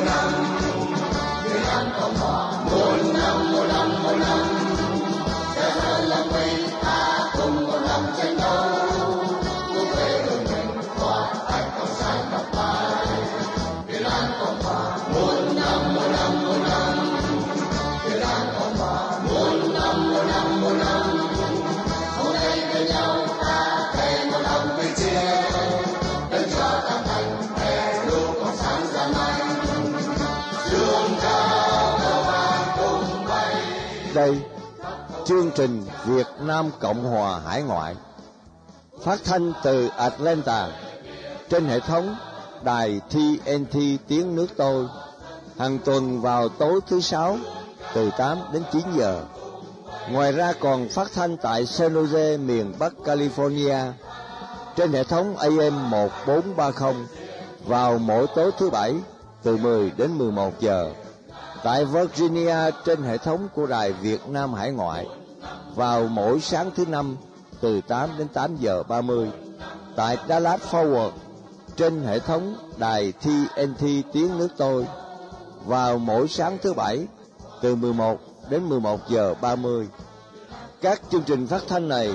một năm một năm một năm trình Việt Nam Cộng Hòa Hải Ngoại phát thanh từ Atlanta trên hệ thống đài TNT tiếng nước tôi hàng tuần vào tối thứ sáu từ 8 đến 9 giờ. Ngoài ra còn phát thanh tại San Jose, miền Bắc California trên hệ thống AM 1430 vào mỗi tối thứ bảy từ 10 đến 11 giờ. Tại Virginia trên hệ thống của Đài Việt Nam Hải Ngoại vào mỗi sáng thứ năm từ 8 đến 8 giờ 30. Tại Dallas Forward trên hệ thống đài TNT tiếng nước tôi vào mỗi sáng thứ bảy từ 11 đến 11 giờ 30. Các chương trình phát thanh này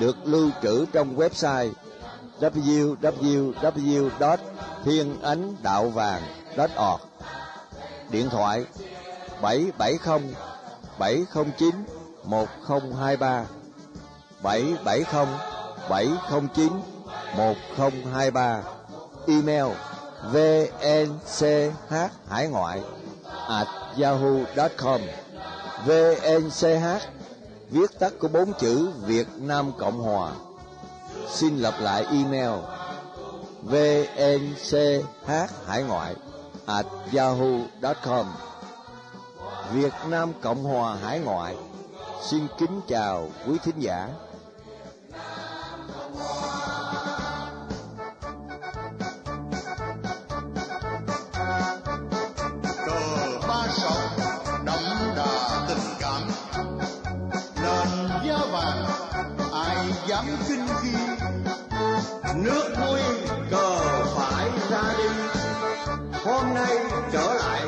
được lưu trữ trong website www.thienanhdaovang.org Điện thoại 770 709 1023 770 709 1023 Email vnch hải ngoại at yahoo.com vnch viết tắt của bốn chữ Việt Nam Cộng Hòa. Xin lặp lại email vnch hải ngoại at yahoo.com Việt Nam Cộng Hòa Hải Ngoại xin kính chào quý thính giả. cờ ba sọc đậm đà tình cảm. Nền giá vàng ai dám kinh khi Nước vui cờ phải ra đi, hôm nay trở lại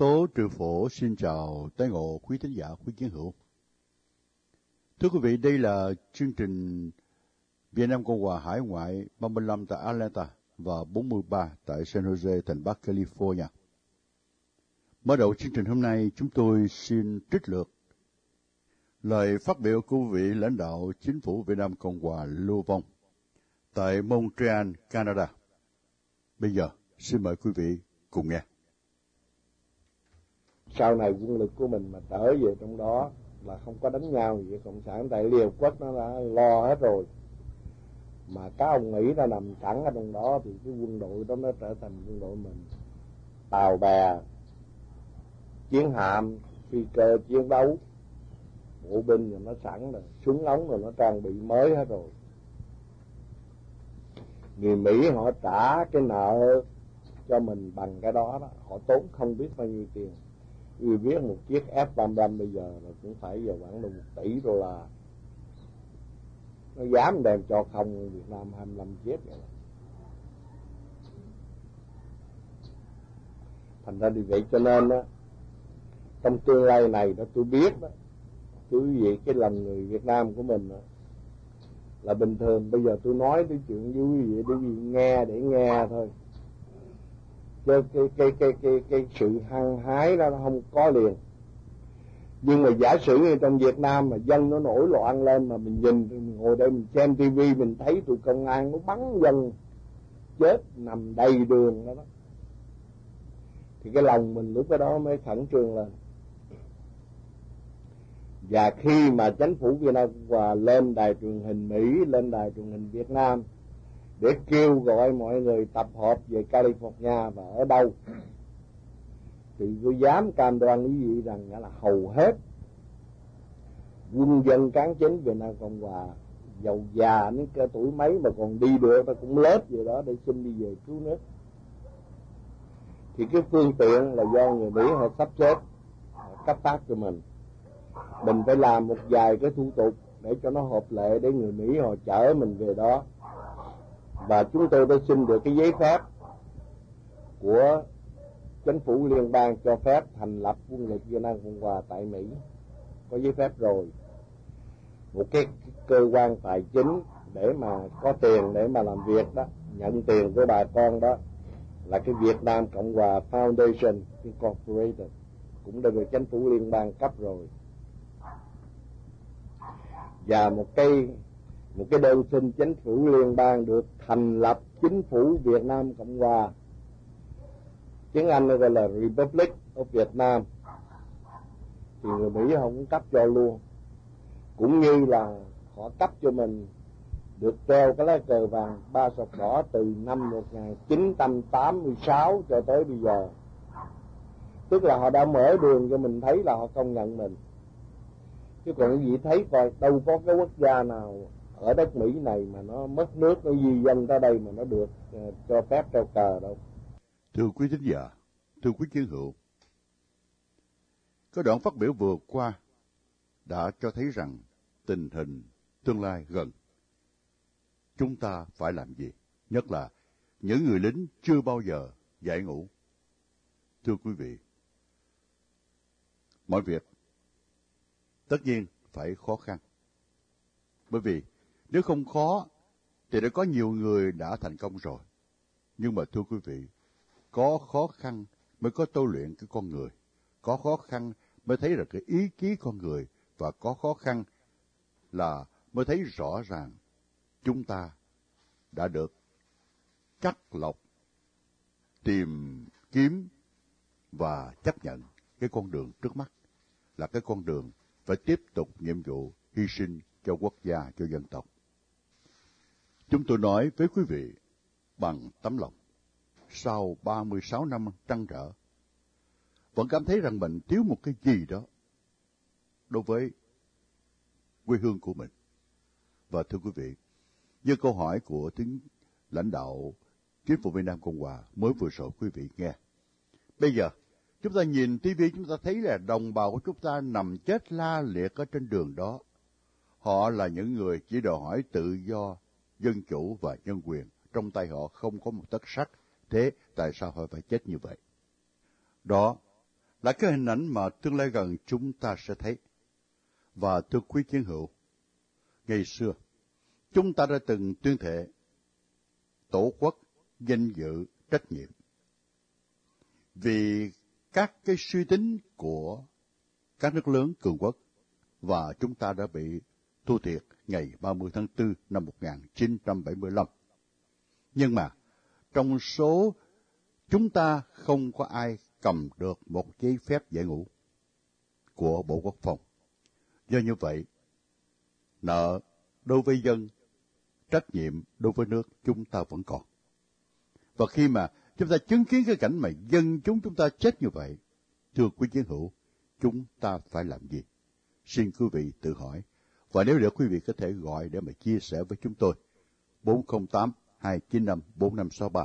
tố trừ phổ xin chào tái ngộ quý thính giả quý kiến hữu. Thưa quý vị, đây là chương trình Việt Nam Cộng hòa Hải ngoại 35 tại Atlanta và 43 tại San Jose, thành Bắc California. Mở đầu chương trình hôm nay, chúng tôi xin trích lược lời phát biểu của vị lãnh đạo chính phủ Việt Nam Cộng hòa Lưu Vong tại Montreal, Canada. Bây giờ, xin mời quý vị cùng nghe sau này quân lực của mình mà trở về trong đó là không có đánh nhau gì. Với cộng sản tại liều quốc nó đã lo hết rồi. Mà các ông nghĩ nó nằm sẵn ở trong đó thì cái quân đội đó nó trở thành quân đội mình. Tàu bè, chiến hạm, phi cơ, chiến đấu, bộ binh rồi nó sẵn rồi, súng ống rồi nó trang bị mới hết rồi. Người mỹ họ trả cái nợ cho mình bằng cái đó đó, họ tốn không biết bao nhiêu tiền vì biết một chiếc F-35 bây giờ là cũng phải giờ khoảng độ một tỷ đô la. Nó dám đem cho không Việt Nam 25 chiếc vậy. Thành ra vì vậy cho nên á trong tương lai này đó tôi biết đó thưa quý vị cái lòng người Việt Nam của mình đó, là bình thường. Bây giờ tôi nói cái chuyện với quý vị để quý vị nghe để nghe thôi cái cái cái cái cái, cái sự hăng hái đó nó không có liền. Nhưng mà giả sử như trong Việt Nam mà dân nó nổi loạn lên mà mình nhìn mình ngồi đây mình xem tivi mình thấy tụi công an nó bắn dân chết nằm đầy đường đó đó. Thì cái lòng mình lúc đó mới khẩn trương lên. Và khi mà chính phủ Việt Nam và lên đài truyền hình Mỹ lên đài truyền hình Việt Nam để kêu gọi mọi người tập hợp về California và ở đâu. Thì tôi dám cam đoan quý vị rằng là hầu hết quân dân cán chính Việt Nam Cộng Hòa, giàu già những cái tuổi mấy mà còn đi được ta cũng lết về đó để xin đi về cứu nước. Thì cái phương tiện là do người Mỹ họ sắp xếp cấp phát cho mình. Mình phải làm một vài cái thủ tục để cho nó hợp lệ để người Mỹ họ chở mình về đó và chúng tôi đã xin được cái giấy phép của chính phủ liên bang cho phép thành lập quân lực Việt Nam Cộng Hòa tại Mỹ. Có giấy phép rồi. Một cái cơ quan tài chính để mà có tiền để mà làm việc đó, nhận tiền của bà con đó, là cái Việt Nam Cộng Hòa Foundation Incorporated, cũng đã được chính phủ liên bang cấp rồi. Và một cái một cái đơn xin chính phủ liên bang được thành lập chính phủ Việt Nam Cộng Hòa. Tiếng Anh nó gọi là Republic of Vietnam thì người Mỹ không cấp cho luôn. Cũng như là họ cấp cho mình được treo cái lá cờ vàng ba sọc đỏ từ năm 1986 cho tới bây giờ. Tức là họ đã mở đường cho mình thấy là họ công nhận mình. Chứ còn cái gì thấy coi, đâu có cái quốc gia nào ở đất Mỹ này mà nó mất nước nó di dân ra đây mà nó được uh, cho phép treo cờ đâu. Thưa quý thính giả thưa quý chiến hữu có đoạn phát biểu vừa qua đã cho thấy rằng tình hình tương lai gần. Chúng ta phải làm gì? Nhất là những người lính chưa bao giờ giải ngũ thưa quý vị mọi việc tất nhiên phải khó khăn. Bởi vì nếu không khó thì đã có nhiều người đã thành công rồi. Nhưng mà thưa quý vị có khó khăn mới có tu luyện cái con người. Có khó khăn mới thấy được cái ý chí con người. Và có khó khăn là mới thấy rõ ràng chúng ta đã được cắt lọc tìm kiếm và chấp nhận cái con đường trước mắt. Là cái con đường phải tiếp tục nhiệm vụ hy sinh cho quốc gia, cho dân tộc. Chúng tôi nói với quý vị bằng tấm lòng, sau 36 năm trăn trở, vẫn cảm thấy rằng mình thiếu một cái gì đó đối với quê hương của mình. Và thưa quý vị, như câu hỏi của tiếng lãnh đạo chính phủ Việt Nam Cộng Hòa mới vừa rồi quý vị nghe. Bây giờ, chúng ta nhìn TV chúng ta thấy là đồng bào của chúng ta nằm chết la liệt ở trên đường đó. Họ là những người chỉ đòi hỏi tự do, dân chủ và nhân quyền. Trong tay họ không có một tấc sắt. Thế tại sao họ phải chết như vậy? Đó là cái hình ảnh mà tương lai gần chúng ta sẽ thấy. Và thưa quý chiến hữu, ngày xưa, chúng ta đã từng tuyên thệ tổ quốc, danh dự, trách nhiệm. Vì các cái suy tính của các nước lớn cường quốc và chúng ta đã bị thua thiệt ngày 30 tháng 4 năm 1975. Nhưng mà trong số chúng ta không có ai cầm được một giấy phép giải ngũ của Bộ Quốc phòng. Do như vậy, nợ đối với dân, trách nhiệm đối với nước chúng ta vẫn còn. Và khi mà chúng ta chứng kiến cái cảnh mà dân chúng chúng ta chết như vậy, thưa quý chiến hữu, chúng ta phải làm gì? Xin quý vị tự hỏi. Và nếu được quý vị có thể gọi để mà chia sẻ với chúng tôi. 408 295 4563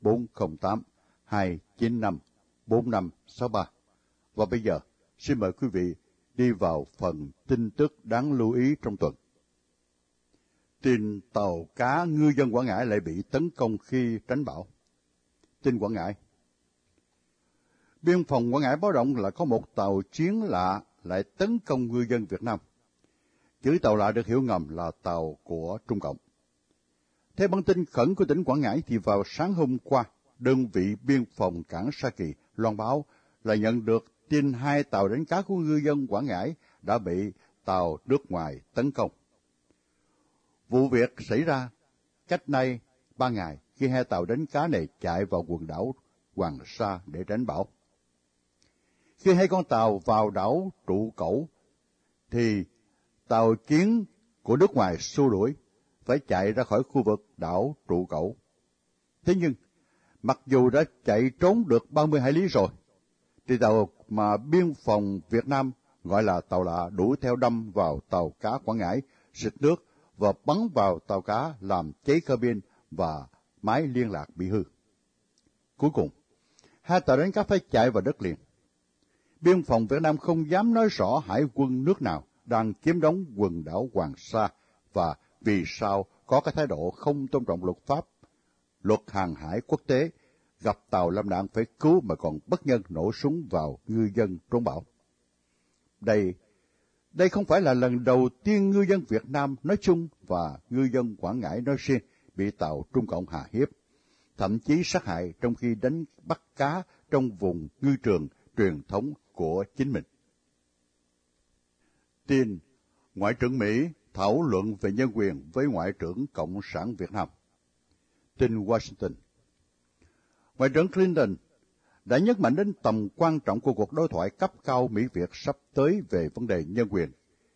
408 295 4563 Và bây giờ, xin mời quý vị đi vào phần tin tức đáng lưu ý trong tuần. Tin tàu cá ngư dân Quảng Ngãi lại bị tấn công khi tránh bão. Tin Quảng Ngãi. Biên phòng Quảng Ngãi báo động là có một tàu chiến lạ lại tấn công ngư dân Việt Nam. Chữ tàu lạ được hiểu ngầm là tàu của Trung Cộng. Theo bản tin khẩn của tỉnh Quảng Ngãi thì vào sáng hôm qua, đơn vị biên phòng cảng Sa Kỳ loan báo là nhận được tin hai tàu đánh cá của ngư dân Quảng Ngãi đã bị tàu nước ngoài tấn công. Vụ việc xảy ra cách nay ba ngày khi hai tàu đánh cá này chạy vào quần đảo Hoàng Sa để tránh bão. Khi hai con tàu vào đảo trụ cẩu, thì tàu chiến của nước ngoài xua đuổi, phải chạy ra khỏi khu vực đảo trụ cẩu. Thế nhưng, mặc dù đã chạy trốn được 30 hải lý rồi, thì tàu mà biên phòng Việt Nam gọi là tàu lạ đuổi theo đâm vào tàu cá Quảng Ngãi, xịt nước và bắn vào tàu cá làm cháy cabin và máy liên lạc bị hư. Cuối cùng, hai tàu đánh cá phải chạy vào đất liền. Biên phòng Việt Nam không dám nói rõ hải quân nước nào đang chiếm đóng quần đảo Hoàng Sa và vì sao có cái thái độ không tôn trọng luật pháp, luật hàng hải quốc tế, gặp tàu lâm nạn phải cứu mà còn bất nhân nổ súng vào ngư dân trốn bão. Đây, đây không phải là lần đầu tiên ngư dân Việt Nam nói chung và ngư dân Quảng Ngãi nói riêng bị tàu Trung Cộng hạ hiếp, thậm chí sát hại trong khi đánh bắt cá trong vùng ngư trường truyền thống của chính mình. Tin Ngoại trưởng Mỹ thảo luận về nhân quyền với Ngoại trưởng Cộng sản Việt Nam. Tin Washington Ngoại trưởng Clinton đã nhấn mạnh đến tầm quan trọng của cuộc đối thoại cấp cao Mỹ-Việt sắp tới về vấn đề nhân quyền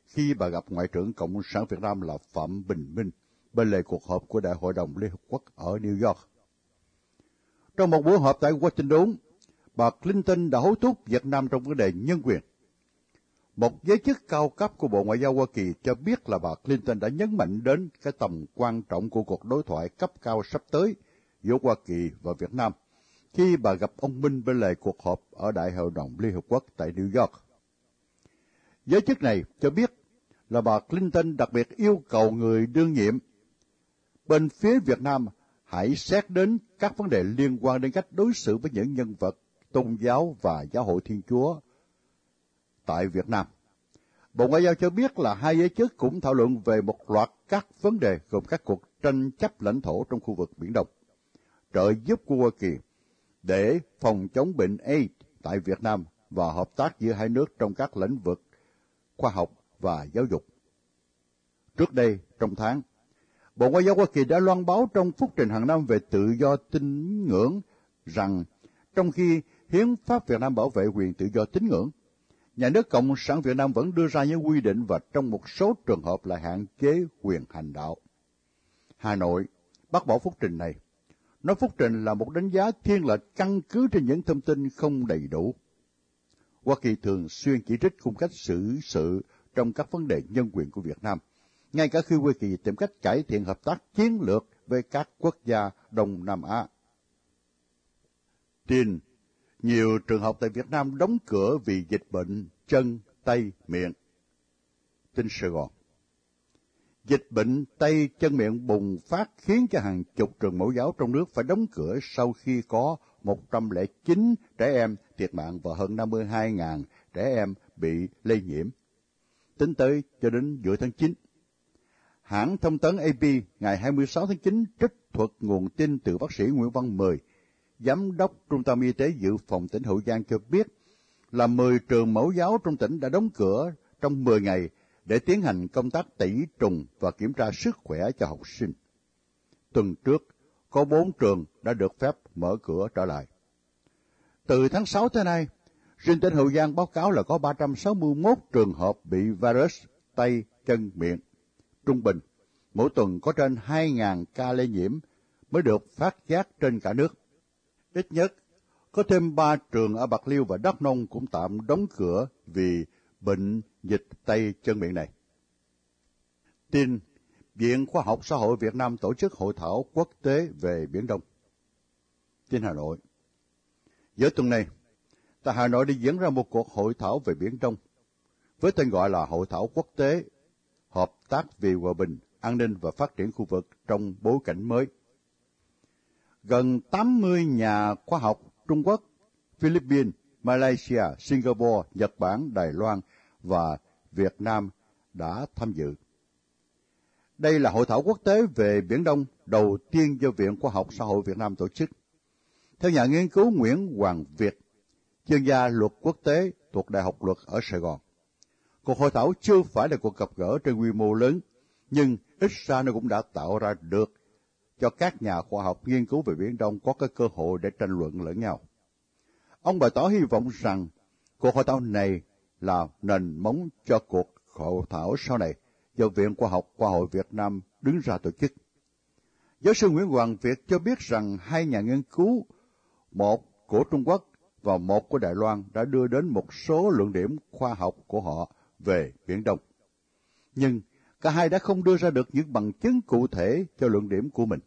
khi bà gặp Ngoại trưởng Cộng sản Việt Nam là Phạm Bình Minh bên lề cuộc họp của Đại hội đồng Liên Hợp Quốc ở New York. Trong một buổi họp tại Washington, bà Clinton đã hối thúc Việt Nam trong vấn đề nhân quyền. Một giới chức cao cấp của Bộ Ngoại giao Hoa Kỳ cho biết là bà Clinton đã nhấn mạnh đến cái tầm quan trọng của cuộc đối thoại cấp cao sắp tới giữa Hoa Kỳ và Việt Nam khi bà gặp ông Minh bên lề cuộc họp ở Đại hội đồng Liên Hợp Quốc tại New York. Giới chức này cho biết là bà Clinton đặc biệt yêu cầu người đương nhiệm bên phía Việt Nam hãy xét đến các vấn đề liên quan đến cách đối xử với những nhân vật tôn giáo và giáo hội Thiên Chúa tại Việt Nam. Bộ Ngoại giao cho biết là hai giới chức cũng thảo luận về một loạt các vấn đề gồm các cuộc tranh chấp lãnh thổ trong khu vực Biển Đông, trợ giúp của Hoa Kỳ để phòng chống bệnh AIDS tại Việt Nam và hợp tác giữa hai nước trong các lĩnh vực khoa học và giáo dục. Trước đây, trong tháng, Bộ Ngoại giao Hoa Kỳ đã loan báo trong phúc trình hàng năm về tự do tín ngưỡng rằng trong khi Hiến pháp Việt Nam bảo vệ quyền tự do tín ngưỡng, nhà nước Cộng sản Việt Nam vẫn đưa ra những quy định và trong một số trường hợp là hạn chế quyền hành đạo. Hà Nội bác bỏ phúc trình này. Nói phúc trình là một đánh giá thiên lệch căn cứ trên những thông tin không đầy đủ. Hoa Kỳ thường xuyên chỉ trích cung cách xử sự trong các vấn đề nhân quyền của Việt Nam, ngay cả khi Hoa Kỳ tìm cách cải thiện hợp tác chiến lược với các quốc gia Đông Nam Á. Tin nhiều trường học tại Việt Nam đóng cửa vì dịch bệnh chân, tay, miệng. Tin Sài Gòn Dịch bệnh tay chân miệng bùng phát khiến cho hàng chục trường mẫu giáo trong nước phải đóng cửa sau khi có 109 trẻ em thiệt mạng và hơn 52.000 trẻ em bị lây nhiễm. Tính tới cho đến giữa tháng 9. Hãng thông tấn AP ngày 26 tháng 9 trích thuật nguồn tin từ bác sĩ Nguyễn Văn Mười, Giám đốc Trung tâm Y tế Dự phòng tỉnh Hậu Giang cho biết là 10 trường mẫu giáo trong tỉnh đã đóng cửa trong 10 ngày để tiến hành công tác tẩy trùng và kiểm tra sức khỏe cho học sinh. Tuần trước, có 4 trường đã được phép mở cửa trở lại. Từ tháng 6 tới nay, riêng tỉnh Hậu Giang báo cáo là có 361 trường hợp bị virus tay, chân, miệng. Trung bình, mỗi tuần có trên 2.000 ca lây nhiễm mới được phát giác trên cả nước. Ít nhất, có thêm ba trường ở Bạc Liêu và Đắk Nông cũng tạm đóng cửa vì bệnh dịch tay chân miệng này. Tin Viện Khoa học Xã hội Việt Nam tổ chức hội thảo quốc tế về Biển Đông. Tin Hà Nội Giữa tuần này, tại Hà Nội đi diễn ra một cuộc hội thảo về Biển Đông, với tên gọi là Hội thảo quốc tế Hợp tác vì hòa bình, an ninh và phát triển khu vực trong bối cảnh mới. Gần 80 nhà khoa học Trung Quốc, Philippines, Malaysia, Singapore, Nhật Bản, Đài Loan và Việt Nam đã tham dự. Đây là hội thảo quốc tế về Biển Đông đầu tiên do Viện Khoa học Xã hội Việt Nam tổ chức. Theo nhà nghiên cứu Nguyễn Hoàng Việt, chuyên gia luật quốc tế thuộc Đại học Luật ở Sài Gòn, cuộc hội thảo chưa phải là cuộc gặp gỡ trên quy mô lớn, nhưng ít ra nó cũng đã tạo ra được cho các nhà khoa học nghiên cứu về Biển Đông có cái cơ hội để tranh luận lẫn nhau. Ông bày tỏ hy vọng rằng cuộc hội thảo này là nền móng cho cuộc hội thảo sau này do Viện Khoa học Khoa hội Việt Nam đứng ra tổ chức. Giáo sư Nguyễn Hoàng Việt cho biết rằng hai nhà nghiên cứu, một của Trung Quốc và một của Đài Loan đã đưa đến một số luận điểm khoa học của họ về Biển Đông. Nhưng cả hai đã không đưa ra được những bằng chứng cụ thể cho luận điểm của mình.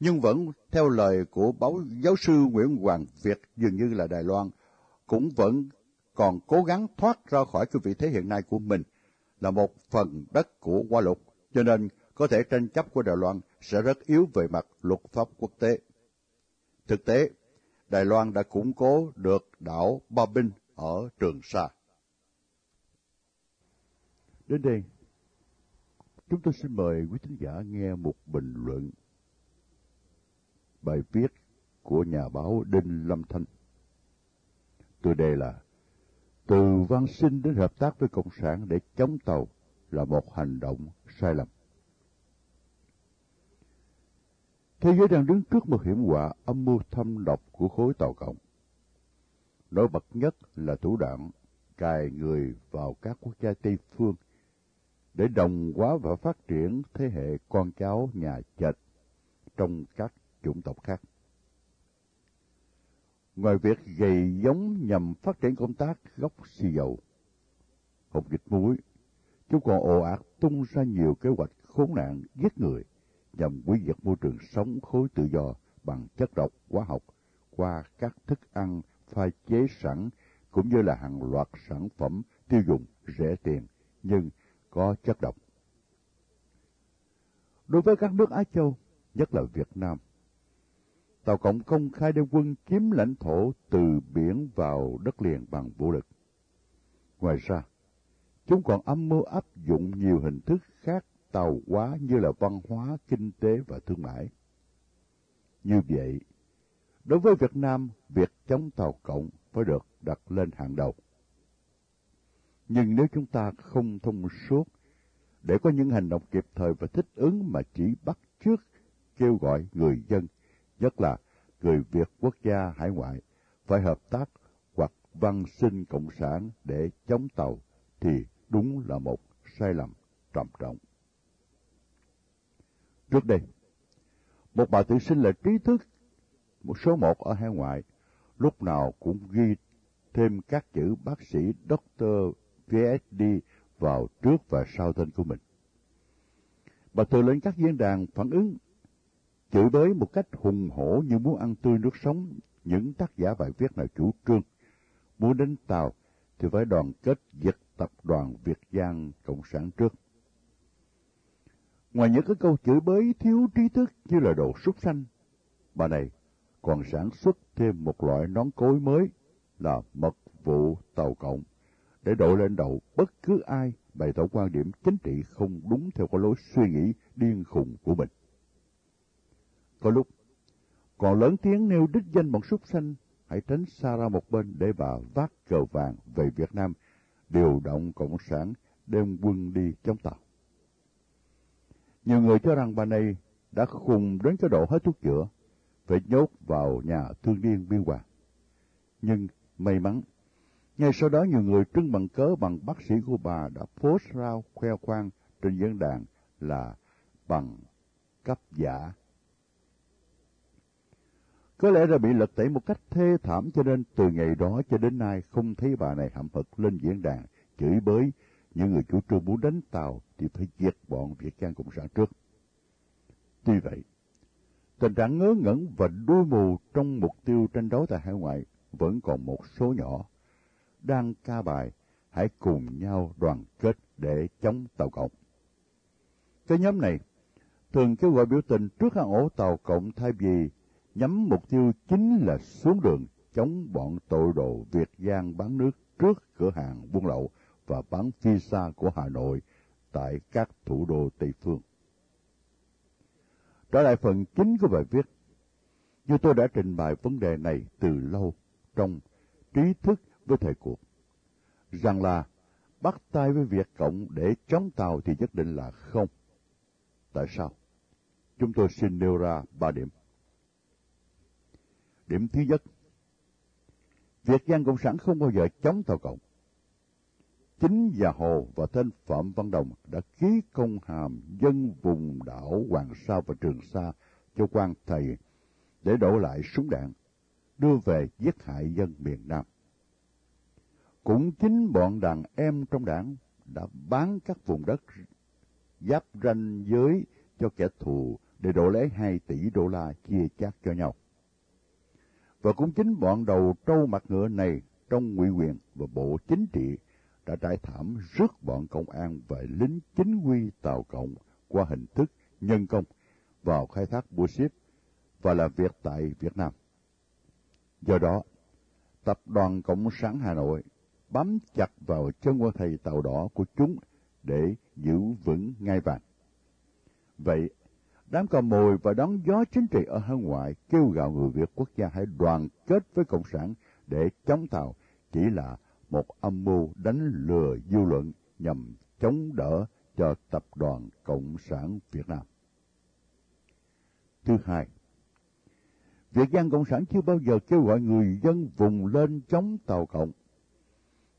Nhưng vẫn theo lời của báo giáo sư Nguyễn Hoàng Việt dường như là Đài Loan cũng vẫn còn cố gắng thoát ra khỏi cái vị thế hiện nay của mình là một phần đất của Hoa Lục, cho nên có thể tranh chấp của Đài Loan sẽ rất yếu về mặt luật pháp quốc tế. Thực tế, Đài Loan đã củng cố được đảo Ba Binh ở Trường Sa. Đến đây, chúng tôi xin mời quý thính giả nghe một bình luận bài viết của nhà báo Đinh Lâm Thanh. Tôi đề là Từ văn sinh đến hợp tác với Cộng sản để chống tàu là một hành động sai lầm. Thế giới đang đứng trước một hiểm họa âm mưu thâm độc của khối tàu cộng. Nổi bật nhất là thủ đoạn cài người vào các quốc gia Tây phương để đồng hóa và phát triển thế hệ con cháu nhà chệt trong các chủng tộc khác. Ngoài việc gầy giống nhằm phát triển công tác gốc xì dầu, hộp dịch muối, chúng còn ồ ạt tung ra nhiều kế hoạch khốn nạn giết người nhằm hủy diệt môi trường sống khối tự do bằng chất độc hóa học qua các thức ăn pha chế sẵn cũng như là hàng loạt sản phẩm tiêu dùng rẻ tiền nhưng có chất độc. Đối với các nước Á Châu, nhất là Việt Nam, Tàu Cộng công khai đem quân chiếm lãnh thổ từ biển vào đất liền bằng vũ lực. Ngoài ra, chúng còn âm mưu áp dụng nhiều hình thức khác tàu hóa như là văn hóa, kinh tế và thương mại. Như vậy, đối với Việt Nam, việc chống tàu cộng phải được đặt lên hàng đầu. Nhưng nếu chúng ta không thông suốt để có những hành động kịp thời và thích ứng mà chỉ bắt trước kêu gọi người dân, nhất là người Việt quốc gia hải ngoại, phải hợp tác hoặc văn sinh cộng sản để chống tàu thì đúng là một sai lầm trầm trọng. Trước đây, một bà tự sinh là trí thức, một số một ở hải ngoại, lúc nào cũng ghi thêm các chữ bác sĩ, doctor, VSD vào trước và sau tên của mình. Bà thường lên các diễn đàn phản ứng, chửi bới một cách hùng hổ như muốn ăn tươi nước sống những tác giả bài viết nào chủ trương. Muốn đến Tàu thì phải đoàn kết giật tập đoàn Việt Giang Cộng sản trước. Ngoài những cái câu chửi bới thiếu trí thức như là đồ súc sanh, bà này còn sản xuất thêm một loại nón cối mới là mật vụ tàu cộng để đội lên đầu bất cứ ai bày tỏ quan điểm chính trị không đúng theo cái lối suy nghĩ điên khùng của mình. Có lúc, còn lớn tiếng nêu đích danh bọn súc sanh, hãy tránh xa ra một bên để bà vác cờ vàng về Việt Nam, điều động Cộng sản đem quân đi chống tàu. Nhiều người cho rằng bà này đã khùng đến cái độ hết thuốc chữa, phải nhốt vào nhà thương niên biên hòa. Nhưng may mắn, ngay sau đó nhiều người trưng bằng cớ bằng bác sĩ của bà đã post ra khoe khoang trên diễn đàn là bằng cấp giả. Có lẽ là bị lật tẩy một cách thê thảm cho nên từ ngày đó cho đến nay không thấy bà này hậm hực lên diễn đàn, chửi bới những người chủ trương muốn đánh Tàu thì phải diệt bọn Việt Giang Cộng sản trước. Tuy vậy, tình trạng ngớ ngẩn và đuôi mù trong mục tiêu tranh đấu tại hải ngoại vẫn còn một số nhỏ đang ca bài hãy cùng nhau đoàn kết để chống Tàu Cộng. Cái nhóm này thường kêu gọi biểu tình trước hàng ổ Tàu Cộng thay vì nhắm mục tiêu chính là xuống đường chống bọn tội đồ Việt Giang bán nước trước cửa hàng buôn lậu và bán visa của Hà Nội tại các thủ đô Tây Phương. Trở lại phần chính của bài viết, như tôi đã trình bày vấn đề này từ lâu trong trí thức với thời cuộc, rằng là bắt tay với Việt Cộng để chống Tàu thì nhất định là không. Tại sao? chúng tôi xin nêu ra ba điểm. Điểm thứ nhất, Việt Giang Cộng sản không bao giờ chống Tàu Cộng. Chính và Hồ và tên Phạm Văn Đồng đã ký công hàm dân vùng đảo Hoàng Sa và Trường Sa cho quan thầy để đổ lại súng đạn, đưa về giết hại dân miền Nam. Cũng chính bọn đàn em trong đảng đã bán các vùng đất giáp ranh giới cho kẻ thù để đổ lấy 2 tỷ đô la chia chác cho nhau. Và cũng chính bọn đầu trâu mặt ngựa này trong ngụy quyền và bộ chính trị đã trải thảm rước bọn công an và lính chính quy Tàu Cộng qua hình thức nhân công vào khai thác bua xếp và làm việc tại Việt Nam. Do đó, Tập đoàn Cộng sản Hà Nội bám chặt vào chân quan thầy tàu đỏ của chúng để giữ vững ngai vàng. Vậy, đám cò mồi và đón gió chính trị ở hải ngoại kêu gào người Việt quốc gia hãy đoàn kết với Cộng sản để chống Tàu chỉ là một âm mưu đánh lừa dư luận nhằm chống đỡ cho Tập đoàn Cộng sản Việt Nam. Thứ hai, Việt Giang Cộng sản chưa bao giờ kêu gọi người dân vùng lên chống Tàu Cộng,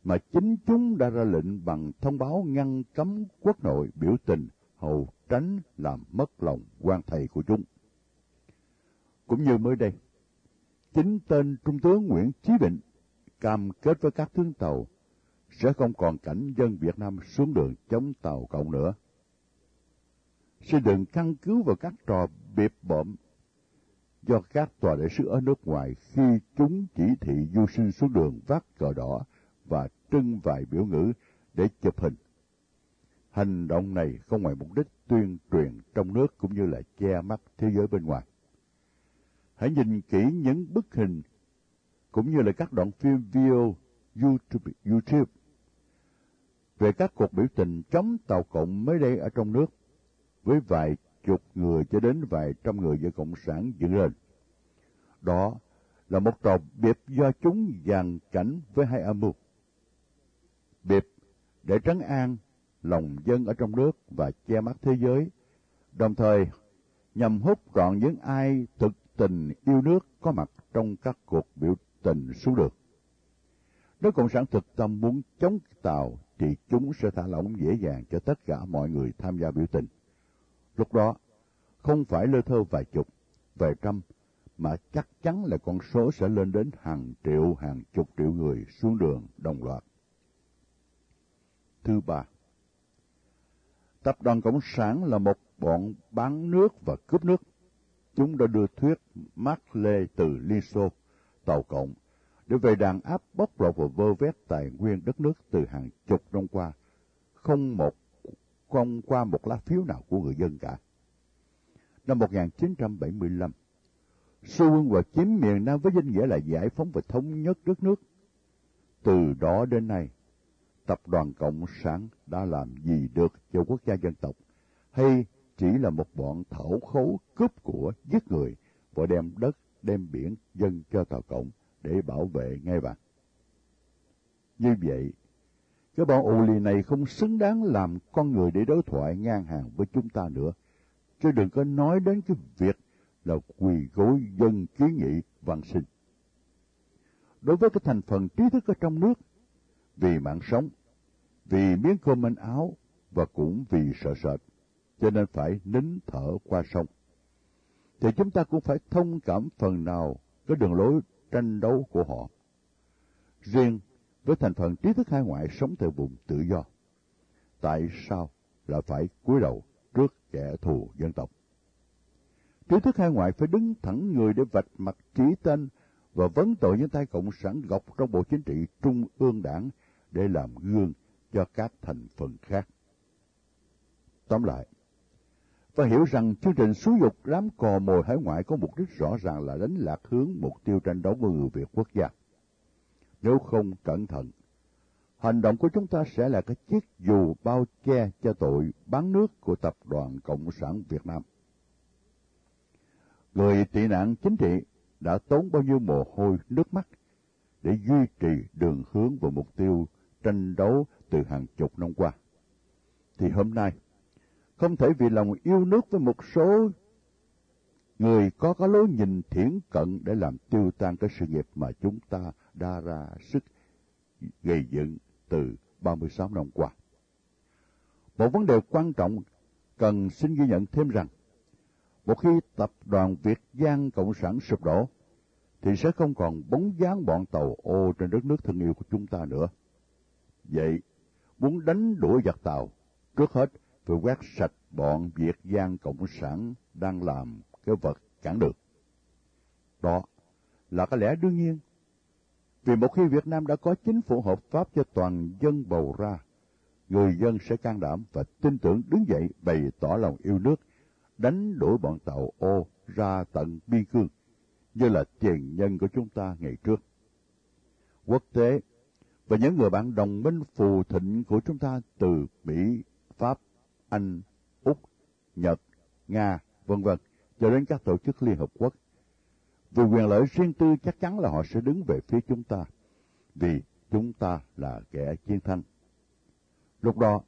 mà chính chúng đã ra lệnh bằng thông báo ngăn cấm quốc nội biểu tình hầu tránh làm mất lòng quan thầy của chúng. Cũng như mới đây, chính tên Trung tướng Nguyễn Chí Định cam kết với các tướng tàu sẽ không còn cảnh dân Việt Nam xuống đường chống tàu cộng nữa. Xin đừng căn cứ vào các trò biệp bợm do các tòa đại sứ ở nước ngoài khi chúng chỉ thị du sinh xuống đường vác cờ đỏ và trưng vài biểu ngữ để chụp hình. Hành động này không ngoài mục đích tuyên truyền trong nước cũng như là che mắt thế giới bên ngoài. Hãy nhìn kỹ những bức hình cũng như là các đoạn phim video YouTube, YouTube về các cuộc biểu tình chống tàu cộng mới đây ở trong nước với vài chục người cho đến vài trăm người do Cộng sản dựng lên. Đó là một trò biệp do chúng dàn cảnh với hai âm mưu biệt để trấn an lòng dân ở trong nước và che mắt thế giới, đồng thời nhằm hút gọn những ai thực tình yêu nước có mặt trong các cuộc biểu tình xuống được. Nếu Cộng sản thực tâm muốn chống Tàu thì chúng sẽ thả lỏng dễ dàng cho tất cả mọi người tham gia biểu tình. Lúc đó, không phải lơ thơ vài chục, vài trăm, mà chắc chắn là con số sẽ lên đến hàng triệu, hàng chục triệu người xuống đường đồng loạt. Thứ ba, Tập đoàn Cộng sản là một bọn bán nước và cướp nước. Chúng đã đưa thuyết Mark Lê từ Liên Xô, Tàu Cộng, để về đàn áp bóc lột và vơ vét tài nguyên đất nước từ hàng chục năm qua, không một không qua một lá phiếu nào của người dân cả. Năm 1975, xu quân và chiếm miền Nam với danh nghĩa là giải phóng và thống nhất đất nước. Từ đó đến nay, tập đoàn Cộng sản đã làm gì được cho quốc gia dân tộc, hay chỉ là một bọn thảo khấu cướp của giết người và đem đất, đem biển dân cho tàu Cộng để bảo vệ ngay vàng. Như vậy, cái bọn ù lì này không xứng đáng làm con người để đối thoại ngang hàng với chúng ta nữa. Chứ đừng có nói đến cái việc là quỳ gối dân kiến nghị văn sinh. Đối với cái thành phần trí thức ở trong nước, vì mạng sống, vì miếng cơm ăn áo và cũng vì sợ sệt, cho nên phải nín thở qua sông. Thì chúng ta cũng phải thông cảm phần nào cái đường lối tranh đấu của họ. Riêng với thành phần trí thức hai ngoại sống tại vùng tự do, tại sao lại phải cúi đầu trước kẻ thù dân tộc? Trí thức hai ngoại phải đứng thẳng người để vạch mặt chỉ tên và vấn tội những tay cộng sản gọc trong bộ chính trị trung ương đảng để làm gương cho các thành phần khác. Tóm lại, và hiểu rằng chương trình xúi dục đám cò mồi hải ngoại có mục đích rõ ràng là đánh lạc hướng mục tiêu tranh đấu của người Việt quốc gia. Nếu không cẩn thận, hành động của chúng ta sẽ là cái chiếc dù bao che cho tội bán nước của Tập đoàn Cộng sản Việt Nam. Người tị nạn chính trị đã tốn bao nhiêu mồ hôi, nước mắt để duy trì đường hướng và mục tiêu tranh đấu từ hàng chục năm qua. Thì hôm nay, không thể vì lòng yêu nước với một số người có cái lối nhìn thiển cận để làm tiêu tan cái sự nghiệp mà chúng ta đã ra sức gây dựng từ 36 năm qua. Một vấn đề quan trọng cần xin ghi nhận thêm rằng, một khi tập đoàn Việt Giang Cộng sản sụp đổ, thì sẽ không còn bóng dáng bọn tàu ô trên đất nước thân yêu của chúng ta nữa. Vậy, muốn đánh đuổi giặc tàu, trước hết phải quét sạch bọn Việt gian Cộng sản đang làm cái vật cản được. Đó là cái lẽ đương nhiên. Vì một khi Việt Nam đã có chính phủ hợp pháp cho toàn dân bầu ra, người dân sẽ can đảm và tin tưởng đứng dậy bày tỏ lòng yêu nước, đánh đuổi bọn tàu ô ra tận biên cương, như là tiền nhân của chúng ta ngày trước. Quốc tế và những người bạn đồng minh phù thịnh của chúng ta từ Mỹ, Pháp, Anh, Úc, Nhật, Nga, vân vân cho đến các tổ chức Liên Hợp Quốc. Vì quyền lợi riêng tư chắc chắn là họ sẽ đứng về phía chúng ta, vì chúng ta là kẻ chiến thắng. Lúc đó,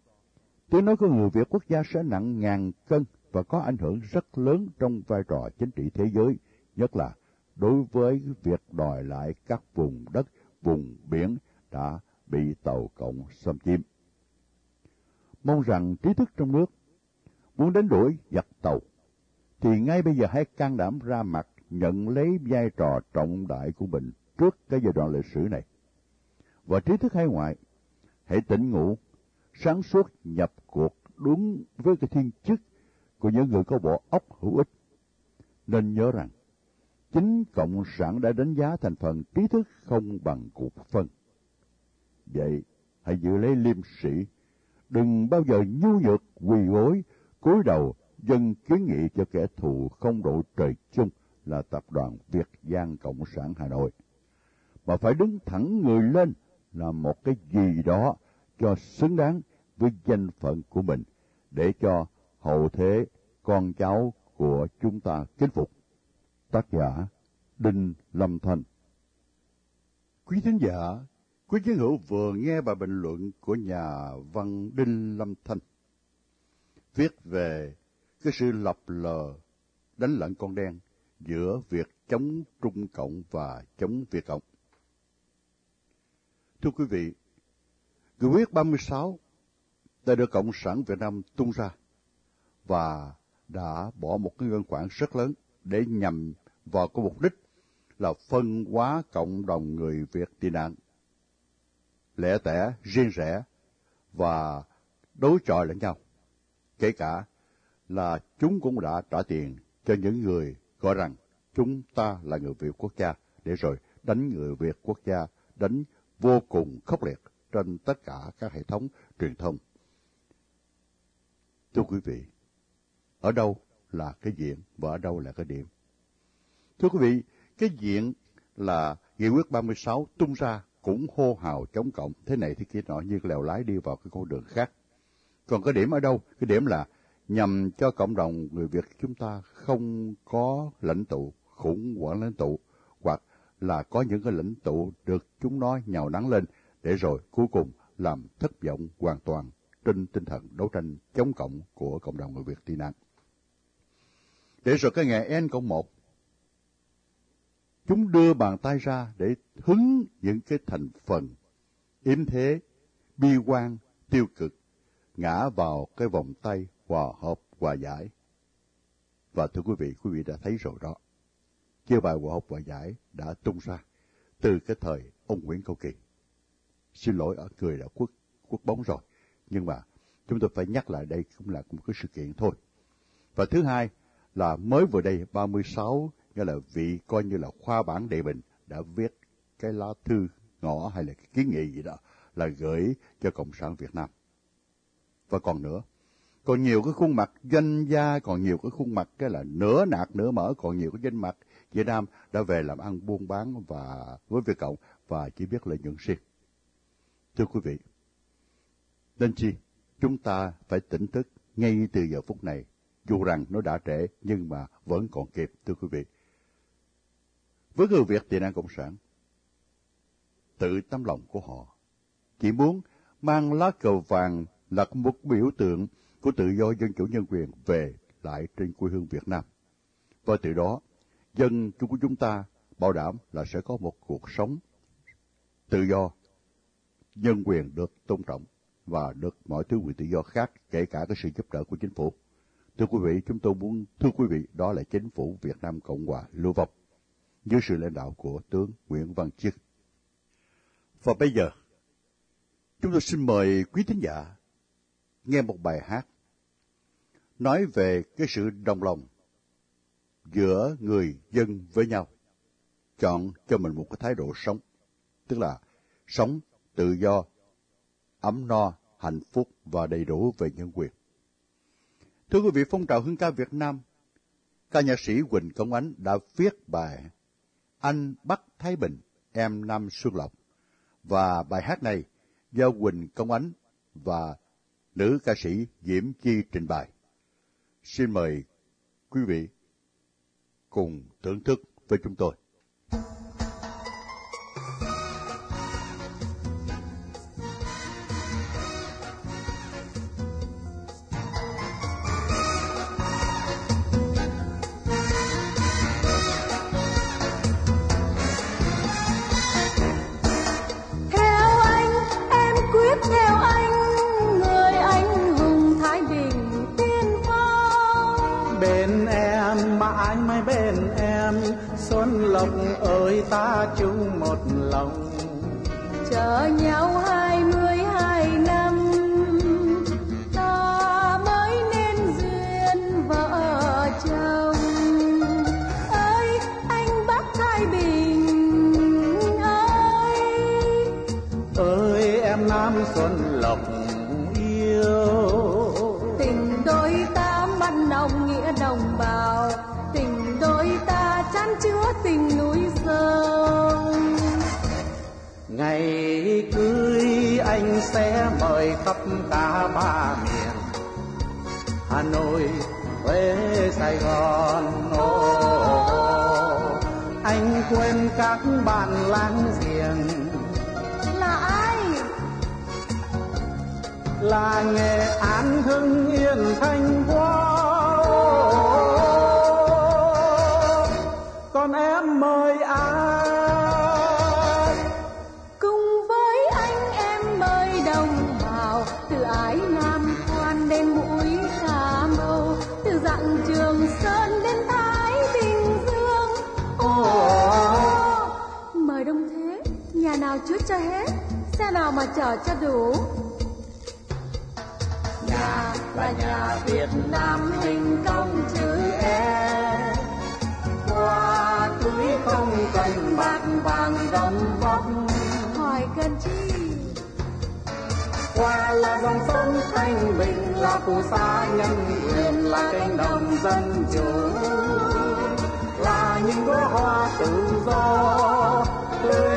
tiếng nói của người Việt quốc gia sẽ nặng ngàn cân và có ảnh hưởng rất lớn trong vai trò chính trị thế giới, nhất là đối với việc đòi lại các vùng đất, vùng biển đã bị tàu cộng xâm chiếm. Mong rằng trí thức trong nước muốn đánh đuổi giặc tàu, thì ngay bây giờ hãy can đảm ra mặt nhận lấy vai trò trọng đại của mình trước cái giai đoạn lịch sử này. Và trí thức hải ngoại, hãy tỉnh ngủ, sáng suốt nhập cuộc đúng với cái thiên chức của những người có bộ óc hữu ích. Nên nhớ rằng, chính Cộng sản đã đánh giá thành phần trí thức không bằng cuộc phân. Vậy, hãy giữ lấy liêm sĩ, đừng bao giờ nhu nhược quỳ gối, cúi đầu dân kiến nghị cho kẻ thù không đội trời chung là tập đoàn Việt Giang Cộng sản Hà Nội. Mà phải đứng thẳng người lên là một cái gì đó cho xứng đáng với danh phận của mình để cho hậu thế con cháu của chúng ta kính phục. Tác giả Đinh Lâm Thành. Quý thính giả, quý chiến hữu vừa nghe bài bình luận của nhà văn Đinh Lâm Thanh viết về cái sự lập lờ đánh lẫn con đen giữa việc chống Trung Cộng và chống Việt Cộng. Thưa quý vị, Nghị quyết 36 đã được Cộng sản Việt Nam tung ra và đã bỏ một cái ngân khoản rất lớn để nhằm vào cái mục đích là phân hóa cộng đồng người Việt tị nạn, lẻ tẻ, riêng rẽ và đối chọi lẫn nhau. Kể cả là chúng cũng đã trả tiền cho những người gọi rằng chúng ta là người Việt quốc gia để rồi đánh người Việt quốc gia, đánh vô cùng khốc liệt trên tất cả các hệ thống truyền thông. Thưa quý vị, ở đâu là cái diện và ở đâu là cái điểm? Thưa quý vị, cái diện là nghị quyết 36 tung ra cũng hô hào chống cộng thế này thế kia nọ như lèo lái đi vào cái con đường khác. Còn cái điểm ở đâu? Cái điểm là nhằm cho cộng đồng người Việt chúng ta không có lãnh tụ, khủng hoảng lãnh tụ, hoặc là có những cái lãnh tụ được chúng nó nhào nắng lên, để rồi cuối cùng làm thất vọng hoàn toàn trên tinh thần đấu tranh chống cộng của cộng đồng người Việt tị nạn. Để rồi cái ngày N cộng một, chúng đưa bàn tay ra để hứng những cái thành phần yếm thế, bi quan, tiêu cực, ngã vào cái vòng tay hòa hợp, hòa giải. Và thưa quý vị, quý vị đã thấy rồi đó. Chiêu bài hòa hợp hòa giải đã tung ra từ cái thời ông Nguyễn Cao Kỳ. Xin lỗi ở người đã quốc, quốc bóng rồi. Nhưng mà chúng tôi phải nhắc lại đây cũng là một cái sự kiện thôi. Và thứ hai là mới vừa đây 36, nghĩa là vị coi như là khoa bản đệ bình đã viết cái lá thư ngõ hay là cái kiến nghị gì đó là gửi cho Cộng sản Việt Nam. Và còn nữa, còn nhiều cái khuôn mặt danh gia, còn nhiều cái khuôn mặt cái là nửa nạc nửa mở, còn nhiều cái danh mặt Việt Nam đã về làm ăn buôn bán và với Việt Cộng và chỉ biết lợi nhuận riêng. Thưa quý vị, nên chi chúng ta phải tỉnh thức ngay từ giờ phút này, dù rằng nó đã trễ nhưng mà vẫn còn kịp, thưa quý vị. Với người Việt tị nạn Cộng sản, tự tấm lòng của họ chỉ muốn mang lá cờ vàng là một biểu tượng của tự do dân chủ nhân quyền về lại trên quê hương Việt Nam. Và từ đó, dân chúng của chúng ta bảo đảm là sẽ có một cuộc sống tự do, nhân quyền được tôn trọng và được mọi thứ quyền tự do khác, kể cả cái sự giúp đỡ của chính phủ. Thưa quý vị, chúng tôi muốn thưa quý vị, đó là chính phủ Việt Nam Cộng hòa lưu vong dưới sự lãnh đạo của tướng Nguyễn Văn Chiết. Và bây giờ, chúng tôi xin mời quý thính giả nghe một bài hát nói về cái sự đồng lòng giữa người dân với nhau, chọn cho mình một cái thái độ sống, tức là sống tự do, ấm no, hạnh phúc và đầy đủ về nhân quyền. Thưa quý vị, phong trào hương ca Việt Nam, ca nhạc sĩ Quỳnh Công Ánh đã viết bài anh Bắc Thái Bình, em Nam Xuân Lộc. Và bài hát này do Quỳnh Công Ánh và nữ ca sĩ Diễm Chi trình bày. Xin mời quý vị cùng thưởng thức với chúng tôi. Xuân lộc yêu Tình đôi ta mặn nồng nghĩa đồng bào, tình đôi ta chan chứa tình núi sông. ngày cưới anh sẽ mời khắp cả ba miền hà nội huế sài gòn ô anh quên các bạn láng giềng là nghệ an hưng yên thanh hóa Con em mời ai Cùng với anh em mời đồng bào từ ái Nam Quan đến mũi Cà Mau, từ dặn Trường Sơn đến Thái Bình Dương. Ồ, mời đông thế, nhà nào trước cho hết, xe nào mà chở cho đủ. Nhà là nhà Việt Nam hình công chữ E. hoa cưới không cần bạc vàng gấm vóc Hỏi cần chi? hoa là dòng sông thanh bình là phù sa nhân quyền là cánh đồng dân chủ là những đóa hoa tự do tươi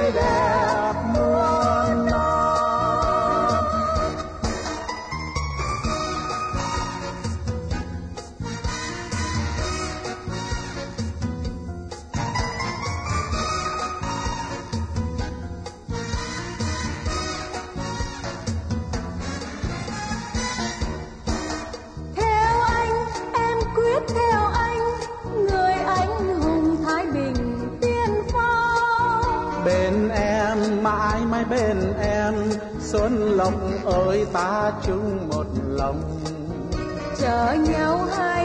Lòng ơi ta chung một lòng. Chờ nhau hai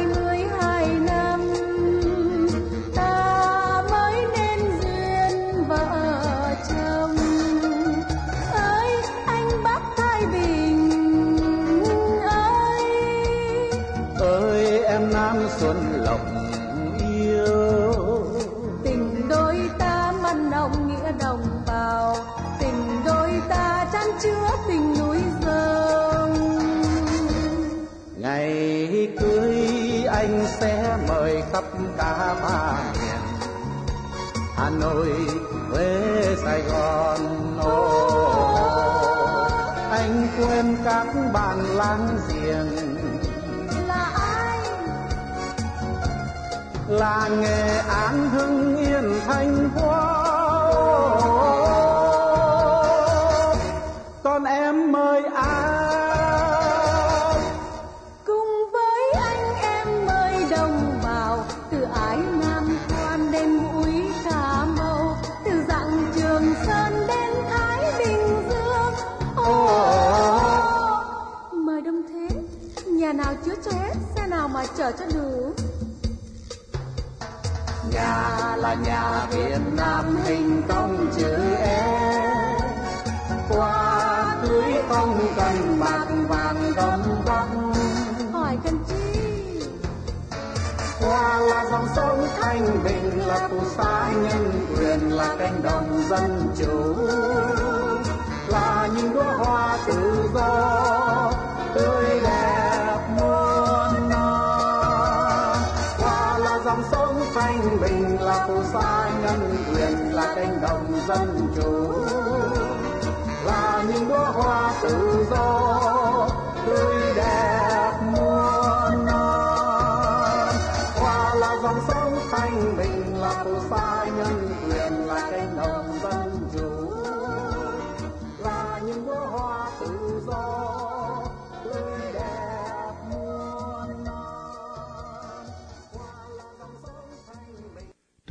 nội huế sài gòn. Ô anh quên các bạn láng giềng. Là ai? là nghệ an hưng yên thanh hóa Việt Nam hình công chữ E. Qua tưới không cần bạc vàng đồng vắng hỏi cần chi? Qua là dòng sông thanh bình là phù sa nhân quyền là cánh đồng dân chủ. Là những đóa hoa tự do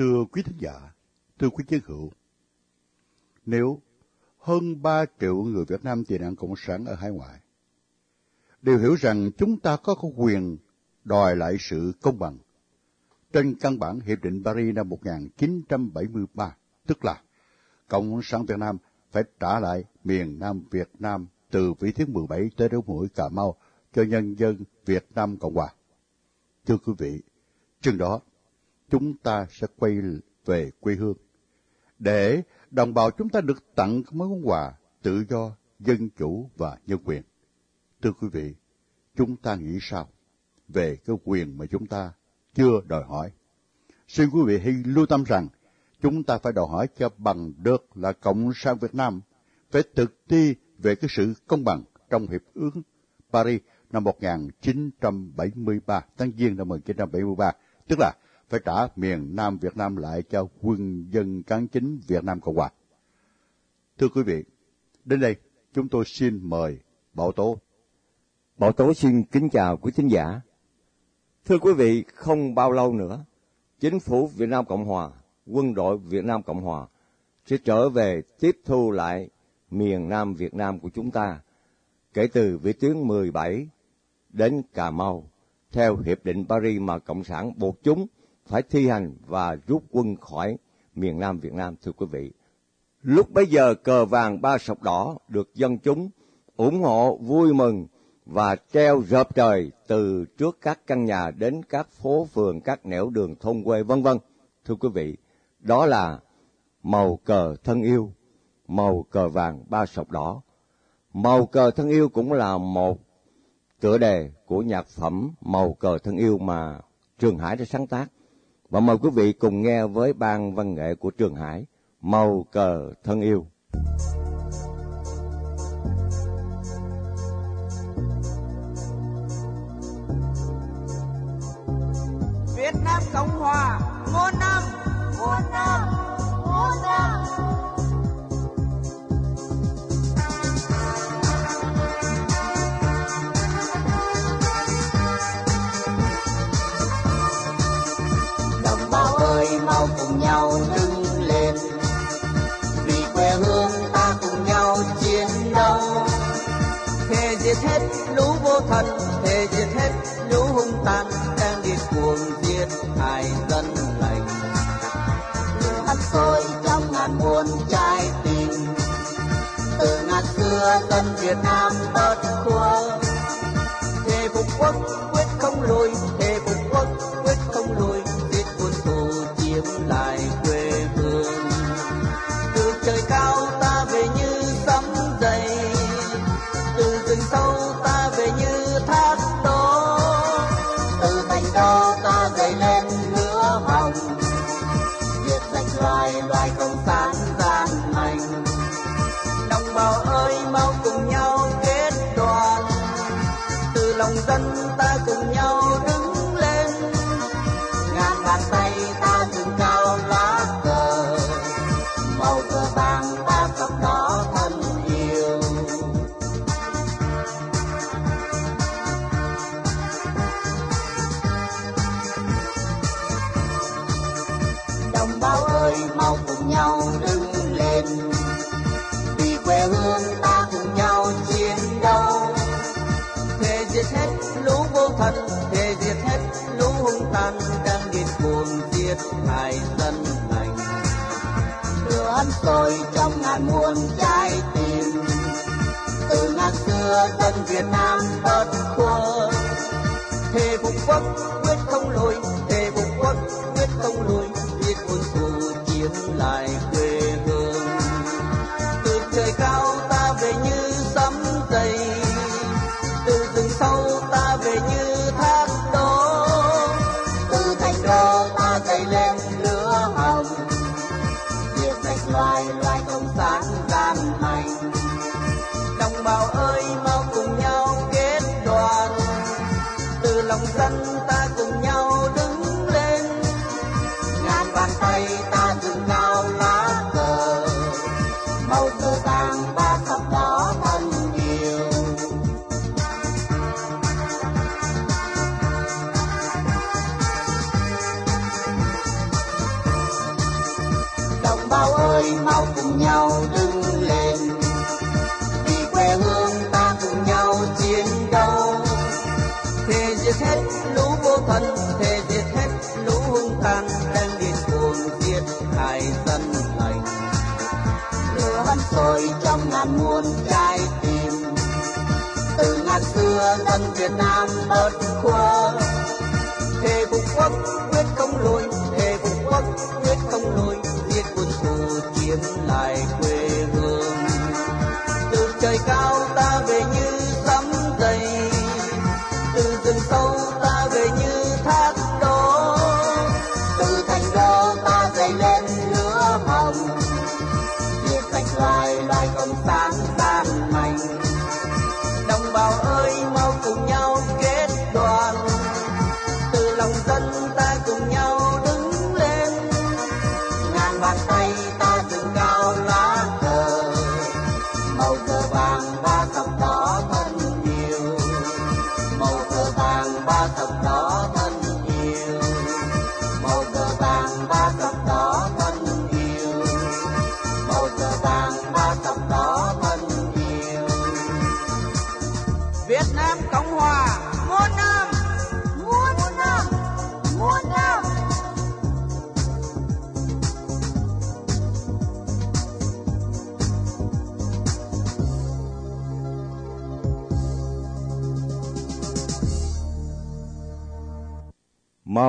Thưa quý thính giả, thưa quý chiến hữu, nếu hơn 3 triệu người Việt Nam tị nạn Cộng sản ở hải ngoại đều hiểu rằng chúng ta có quyền đòi lại sự công bằng trên căn bản Hiệp định Paris năm 1973, tức là Cộng sản Việt Nam phải trả lại miền Nam Việt Nam từ vị thứ 17 tới đấu mũi Cà Mau cho nhân dân Việt Nam Cộng Hòa. Thưa quý vị, chừng đó chúng ta sẽ quay về quê hương để đồng bào chúng ta được tặng món quà tự do, dân chủ và nhân quyền. Thưa quý vị, chúng ta nghĩ sao về cái quyền mà chúng ta chưa đòi hỏi? Xin quý vị hãy lưu tâm rằng chúng ta phải đòi hỏi cho bằng được là Cộng sản Việt Nam phải thực thi về cái sự công bằng trong Hiệp ước Paris năm 1973, tháng Giêng năm 1973, tức là phải trả miền Nam Việt Nam lại cho quân dân cán chính Việt Nam Cộng Hòa. Thưa quý vị, đến đây chúng tôi xin mời Bảo Tố. Bảo Tố xin kính chào quý thính giả. Thưa quý vị, không bao lâu nữa, chính phủ Việt Nam Cộng Hòa, quân đội Việt Nam Cộng Hòa sẽ trở về tiếp thu lại miền Nam Việt Nam của chúng ta kể từ vĩ tuyến 17 đến Cà Mau theo Hiệp định Paris mà Cộng sản buộc chúng phải thi hành và rút quân khỏi miền Nam Việt Nam, thưa quý vị. Lúc bấy giờ cờ vàng ba sọc đỏ được dân chúng ủng hộ vui mừng và treo rợp trời từ trước các căn nhà đến các phố phường, các nẻo đường thôn quê vân vân. Thưa quý vị, đó là màu cờ thân yêu, màu cờ vàng ba sọc đỏ. Màu cờ thân yêu cũng là một tựa đề của nhạc phẩm Màu cờ thân yêu mà Trường Hải đã sáng tác. Và mời quý vị cùng nghe với ban văn nghệ của Trường Hải, Màu cờ thân yêu. Việt Nam Cộng Hòa muôn năm muôn năm muôn năm nào cùng nhau đứng lên. Vì quê hương ta cùng nhau chiến đấu. Thề diệt hết lũ vô thần, thề diệt hết lũ hung tàn đang điên cuồng giết hại dân lành. Lửa hắt sôi trong ngàn muôn trái tim. Từ ngàn xưa dân Việt Nam bất khuất thề phục quốc quyết không lùi chiếm bào mau cùng nhau đứng lên. Vì quê hương ta cùng nhau chiến đấu. Thề diệt hết lũ vô thần thề diệt hết lũ hung tàn đang điên cuồng giết hại dân lành. Lửa hân sôi trong ngàn muôn trái tim. Từ ngàn xưa dân Việt Nam bất khuất. Thề phục quốc thù chiến lại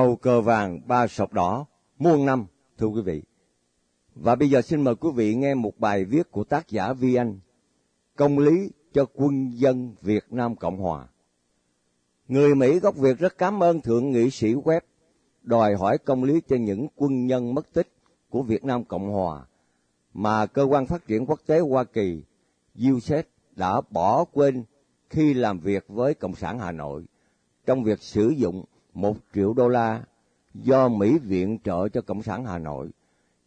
màu cờ vàng ba sọc đỏ, muôn năm, thưa quý vị. Và bây giờ xin mời quý vị nghe một bài viết của tác giả Vi Anh, công lý cho quân dân Việt Nam Cộng Hòa. Người Mỹ gốc Việt rất cảm ơn thượng nghị sĩ Webb, đòi hỏi công lý cho những quân nhân mất tích của Việt Nam Cộng Hòa mà cơ quan phát triển quốc tế Hoa Kỳ USAID đã bỏ quên khi làm việc với Cộng sản Hà Nội trong việc sử dụng một triệu đô la do Mỹ viện trợ cho Cộng sản Hà Nội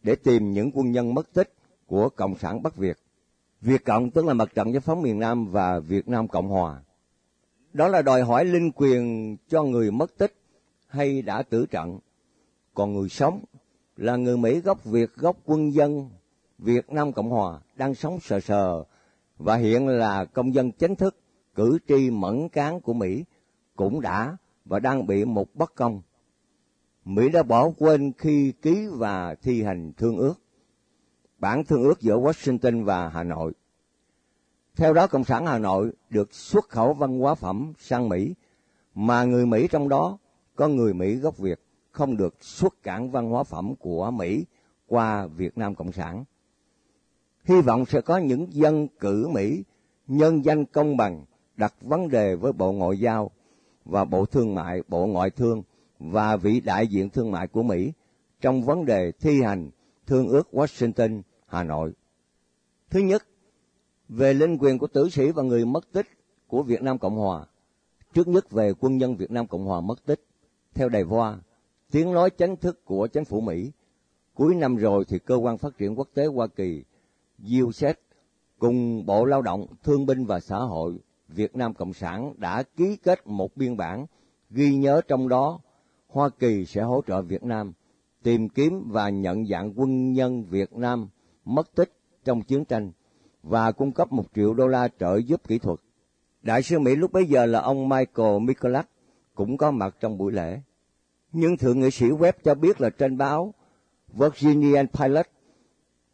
để tìm những quân nhân mất tích của Cộng sản Bắc Việt. Việt Cộng tức là Mặt trận Giải phóng miền Nam và Việt Nam Cộng Hòa. Đó là đòi hỏi linh quyền cho người mất tích hay đã tử trận. Còn người sống là người Mỹ gốc Việt, gốc quân dân Việt Nam Cộng Hòa đang sống sờ sờ và hiện là công dân chính thức cử tri mẫn cán của Mỹ cũng đã và đang bị một bất công. Mỹ đã bỏ quên khi ký và thi hành thương ước, bản thương ước giữa Washington và Hà Nội. Theo đó, Cộng sản Hà Nội được xuất khẩu văn hóa phẩm sang Mỹ, mà người Mỹ trong đó có người Mỹ gốc Việt không được xuất cảng văn hóa phẩm của Mỹ qua Việt Nam Cộng sản. Hy vọng sẽ có những dân cử Mỹ nhân danh công bằng đặt vấn đề với Bộ Ngoại giao và Bộ Thương mại, Bộ Ngoại thương và vị đại diện thương mại của Mỹ trong vấn đề thi hành Thương ước Washington, Hà Nội. Thứ nhất, về linh quyền của tử sĩ và người mất tích của Việt Nam Cộng Hòa. Trước nhất về quân nhân Việt Nam Cộng Hòa mất tích. Theo Đài Voa, tiếng nói chính thức của chính phủ Mỹ, cuối năm rồi thì cơ quan phát triển quốc tế Hoa Kỳ, USAID, cùng Bộ Lao động, Thương binh và Xã hội Việt Nam Cộng sản đã ký kết một biên bản ghi nhớ trong đó Hoa Kỳ sẽ hỗ trợ Việt Nam tìm kiếm và nhận dạng quân nhân Việt Nam mất tích trong chiến tranh và cung cấp một triệu đô la trợ giúp kỹ thuật. Đại sứ Mỹ lúc bấy giờ là ông Michael Michalak cũng có mặt trong buổi lễ. Nhưng thượng nghị sĩ Webb cho biết là trên báo Virginian Pilot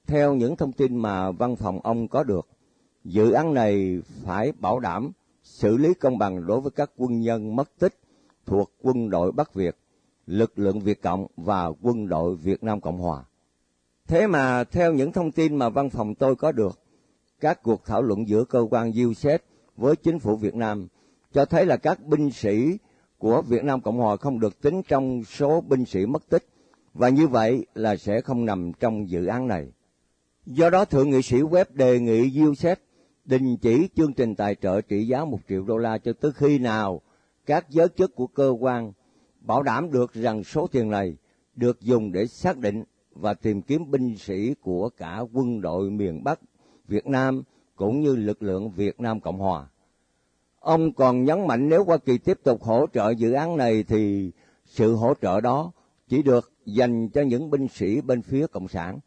theo những thông tin mà văn phòng ông có được, dự án này phải bảo đảm xử lý công bằng đối với các quân nhân mất tích thuộc quân đội Bắc Việt, lực lượng Việt Cộng và quân đội Việt Nam Cộng Hòa. Thế mà theo những thông tin mà văn phòng tôi có được, các cuộc thảo luận giữa cơ quan USET với chính phủ Việt Nam cho thấy là các binh sĩ của Việt Nam Cộng Hòa không được tính trong số binh sĩ mất tích và như vậy là sẽ không nằm trong dự án này. Do đó Thượng nghị sĩ Webb đề nghị USET đình chỉ chương trình tài trợ trị giá một triệu đô la cho tới khi nào các giới chức của cơ quan bảo đảm được rằng số tiền này được dùng để xác định và tìm kiếm binh sĩ của cả quân đội miền Bắc Việt Nam cũng như lực lượng Việt Nam Cộng Hòa. Ông còn nhấn mạnh nếu Hoa Kỳ tiếp tục hỗ trợ dự án này thì sự hỗ trợ đó chỉ được dành cho những binh sĩ bên phía Cộng sản.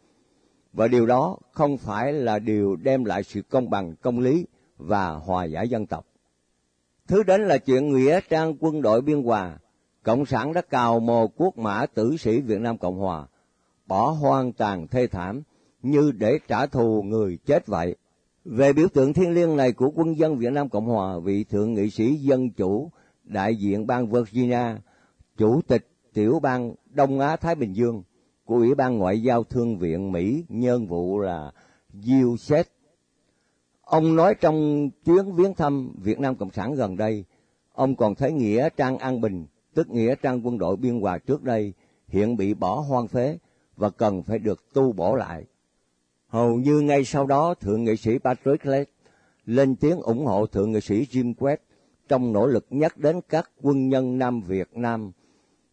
Và điều đó không phải là điều đem lại sự công bằng, công lý và hòa giải dân tộc. Thứ đến là chuyện nghĩa trang quân đội biên hòa. Cộng sản đã cào mồ quốc mã tử sĩ Việt Nam Cộng Hòa, bỏ hoang tàn thê thảm như để trả thù người chết vậy. Về biểu tượng thiên liêng này của quân dân Việt Nam Cộng Hòa, vị thượng nghị sĩ dân chủ đại diện bang Virginia, chủ tịch tiểu bang Đông Á Thái Bình Dương của Ủy ban Ngoại giao Thương viện Mỹ nhân vụ là USET. Ông nói trong chuyến viếng thăm Việt Nam Cộng sản gần đây, ông còn thấy nghĩa trang An Bình, tức nghĩa trang quân đội biên hòa trước đây, hiện bị bỏ hoang phế và cần phải được tu bổ lại. Hầu như ngay sau đó, Thượng nghị sĩ Patrick Lett lên tiếng ủng hộ Thượng nghị sĩ Jim Quest trong nỗ lực nhắc đến các quân nhân Nam Việt Nam.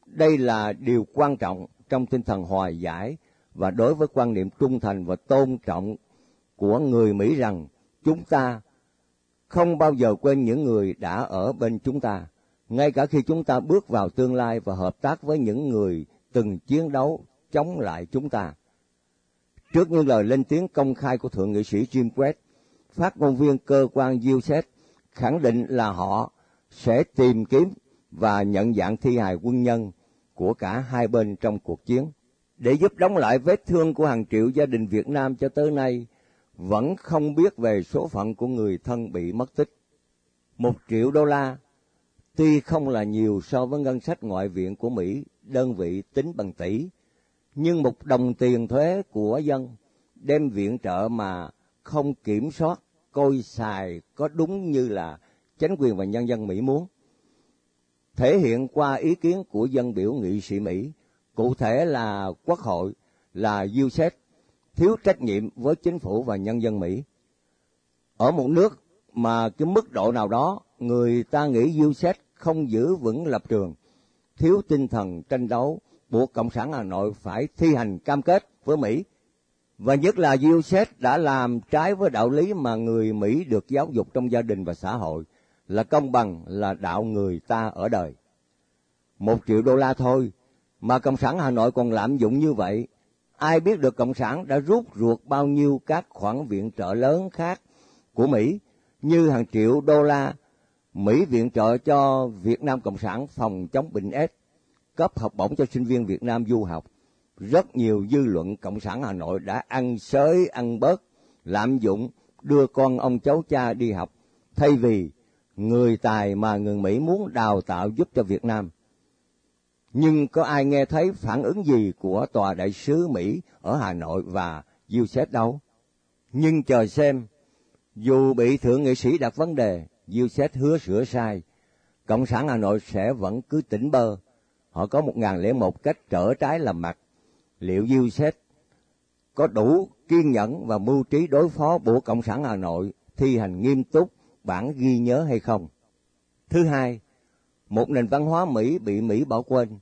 Đây là điều quan trọng trong tinh thần hòa giải và đối với quan niệm trung thành và tôn trọng của người Mỹ rằng chúng ta không bao giờ quên những người đã ở bên chúng ta, ngay cả khi chúng ta bước vào tương lai và hợp tác với những người từng chiến đấu chống lại chúng ta. Trước những lời lên tiếng công khai của Thượng nghị sĩ Jim Quest, phát ngôn viên cơ quan USET khẳng định là họ sẽ tìm kiếm và nhận dạng thi hài quân nhân của cả hai bên trong cuộc chiến. Để giúp đóng lại vết thương của hàng triệu gia đình Việt Nam cho tới nay, vẫn không biết về số phận của người thân bị mất tích. Một triệu đô la, tuy không là nhiều so với ngân sách ngoại viện của Mỹ, đơn vị tính bằng tỷ, nhưng một đồng tiền thuế của dân đem viện trợ mà không kiểm soát coi xài có đúng như là chính quyền và nhân dân Mỹ muốn. Thể hiện qua ý kiến của dân biểu nghị sĩ Mỹ, cụ thể là Quốc hội, là USET, thiếu trách nhiệm với chính phủ và nhân dân Mỹ. Ở một nước mà cái mức độ nào đó, người ta nghĩ USET không giữ vững lập trường, thiếu tinh thần tranh đấu, buộc Cộng sản Hà Nội phải thi hành cam kết với Mỹ. Và nhất là USET đã làm trái với đạo lý mà người Mỹ được giáo dục trong gia đình và xã hội, là công bằng là đạo người ta ở đời. Một triệu đô la thôi, mà Cộng sản Hà Nội còn lạm dụng như vậy, ai biết được Cộng sản đã rút ruột bao nhiêu các khoản viện trợ lớn khác của Mỹ, như hàng triệu đô la Mỹ viện trợ cho Việt Nam Cộng sản phòng chống bệnh S, cấp học bổng cho sinh viên Việt Nam du học. Rất nhiều dư luận Cộng sản Hà Nội đã ăn sới, ăn bớt, lạm dụng, đưa con ông cháu cha đi học, thay vì người tài mà người Mỹ muốn đào tạo giúp cho Việt Nam. Nhưng có ai nghe thấy phản ứng gì của Tòa Đại sứ Mỹ ở Hà Nội và USET đâu? Nhưng chờ xem, dù bị Thượng nghị sĩ đặt vấn đề, USET hứa sửa sai, Cộng sản Hà Nội sẽ vẫn cứ tỉnh bơ. Họ có một ngàn lẻ một cách trở trái làm mặt. Liệu USET có đủ kiên nhẫn và mưu trí đối phó bộ Cộng sản Hà Nội thi hành nghiêm túc bản ghi nhớ hay không? Thứ hai, một nền văn hóa Mỹ bị Mỹ bỏ quên.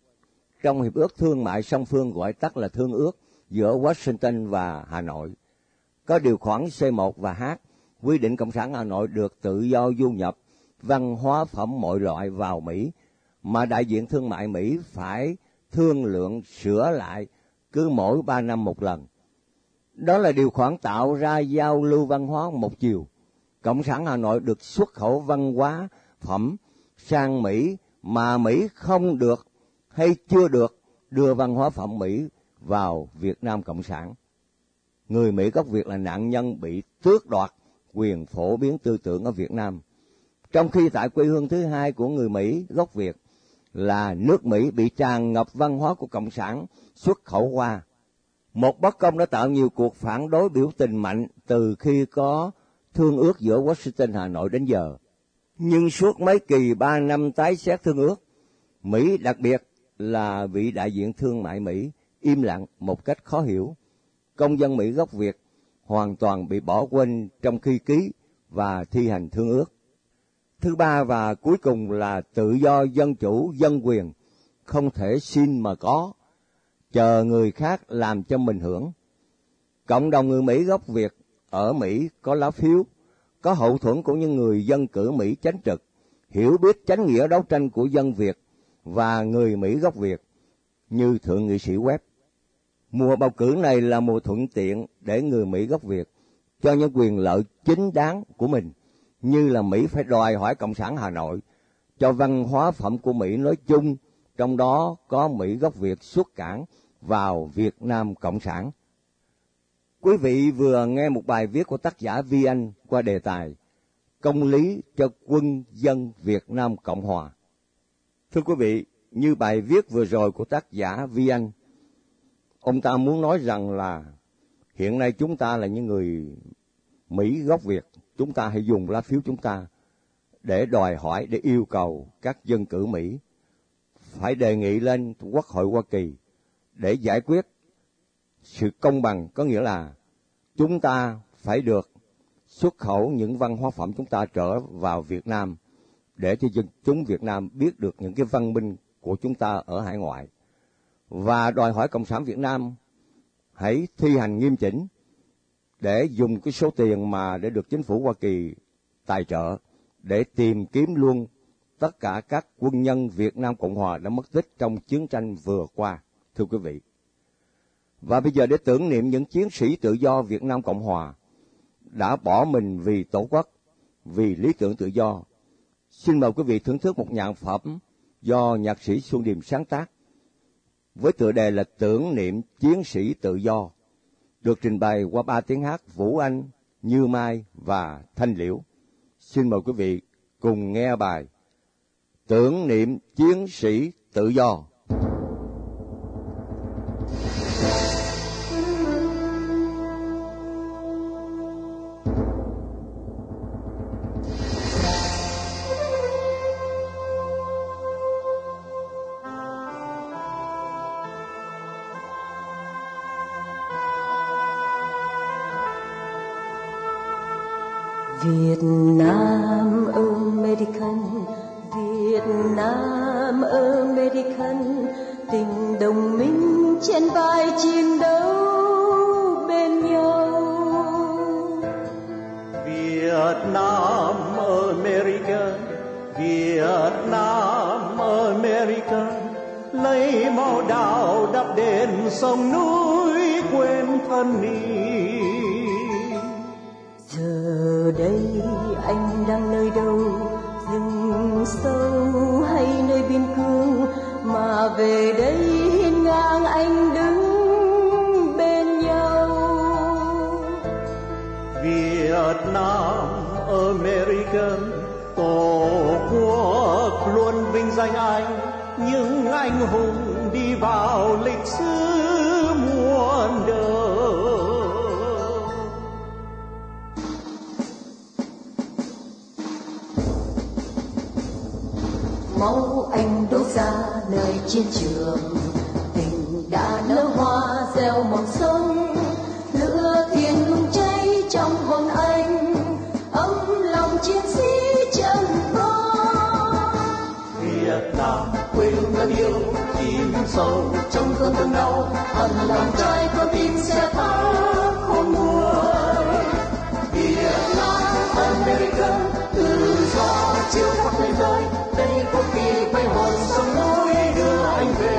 Trong Hiệp ước Thương mại song phương gọi tắt là Thương ước giữa Washington và Hà Nội, có điều khoản C1 và H quy định Cộng sản Hà Nội được tự do du nhập văn hóa phẩm mọi loại vào Mỹ, mà đại diện thương mại Mỹ phải thương lượng sửa lại cứ mỗi ba năm một lần. Đó là điều khoản tạo ra giao lưu văn hóa một chiều. Cộng sản Hà Nội được xuất khẩu văn hóa, phẩm, sang Mỹ mà Mỹ không được hay chưa được đưa văn hóa phẩm Mỹ vào Việt Nam Cộng sản. người Mỹ gốc Việt là nạn nhân bị tước đoạt quyền phổ biến tư tưởng ở Việt Nam. Trong khi tại quê hương thứ hai của người Mỹ gốc Việt là nước Mỹ bị tràn ngập văn hóa của Cộng sản xuất khẩu qua. Một bất công đã tạo nhiều cuộc phản đối biểu tình mạnh từ khi có thương ước giữa Washington Hà Nội đến giờ. Nhưng suốt mấy kỳ ba năm tái xét thương ước, Mỹ đặc biệt là vị đại diện thương mại Mỹ im lặng một cách khó hiểu. Công dân Mỹ gốc Việt hoàn toàn bị bỏ quên trong khi ký và thi hành thương ước. Thứ ba và cuối cùng là tự do dân chủ dân quyền, không thể xin mà có, chờ người khác làm cho mình hưởng. Cộng đồng người Mỹ gốc Việt ở Mỹ có lá phiếu, có hậu thuẫn của những người dân cử Mỹ chánh trực, hiểu biết chánh nghĩa đấu tranh của dân Việt và người Mỹ gốc Việt, như Thượng nghị sĩ Webb. Mùa bầu cử này là mùa thuận tiện để người Mỹ gốc Việt cho những quyền lợi chính đáng của mình, như là Mỹ phải đòi hỏi Cộng sản Hà Nội cho văn hóa phẩm của Mỹ nói chung, trong đó có Mỹ gốc Việt xuất cảng vào Việt Nam Cộng sản. Quý vị vừa nghe một bài viết của tác giả Vi Anh qua đề tài Công lý cho quân dân Việt Nam Cộng Hòa. Thưa quý vị, như bài viết vừa rồi của tác giả Vi Anh, ông ta muốn nói rằng là hiện nay chúng ta là những người Mỹ gốc Việt, chúng ta hãy dùng lá phiếu chúng ta để đòi hỏi, để yêu cầu các dân cử Mỹ phải đề nghị lên Quốc hội Hoa Kỳ để giải quyết sự công bằng, có nghĩa là chúng ta phải được xuất khẩu những văn hóa phẩm chúng ta trở vào Việt Nam để cho dân chúng Việt Nam biết được những cái văn minh của chúng ta ở hải ngoại và đòi hỏi cộng sản Việt Nam hãy thi hành nghiêm chỉnh để dùng cái số tiền mà để được chính phủ Hoa Kỳ tài trợ để tìm kiếm luôn tất cả các quân nhân Việt Nam Cộng Hòa đã mất tích trong chiến tranh vừa qua, thưa quý vị. Và bây giờ để tưởng niệm những chiến sĩ tự do Việt Nam Cộng Hòa đã bỏ mình vì tổ quốc, vì lý tưởng tự do. Xin mời quý vị thưởng thức một nhạc phẩm do nhạc sĩ Xuân Điềm sáng tác với tựa đề là Tưởng niệm chiến sĩ tự do, được trình bày qua ba tiếng hát Vũ Anh, Như Mai và Thanh Liễu. Xin mời quý vị cùng nghe bài Tưởng niệm chiến sĩ tự do. Máu anh đổ ra nơi chiến trường. Tình đã nở hoa, gieo mầm sống lửa thiên lung cháy trong hồn anh. Ấm lòng chiến sĩ chân to. Việt Nam quê hương thân yêu tim sâu trong cơn thương đau. Hận lòng trai có tin sẽ thắng mãi còn sông núi đưa anh về.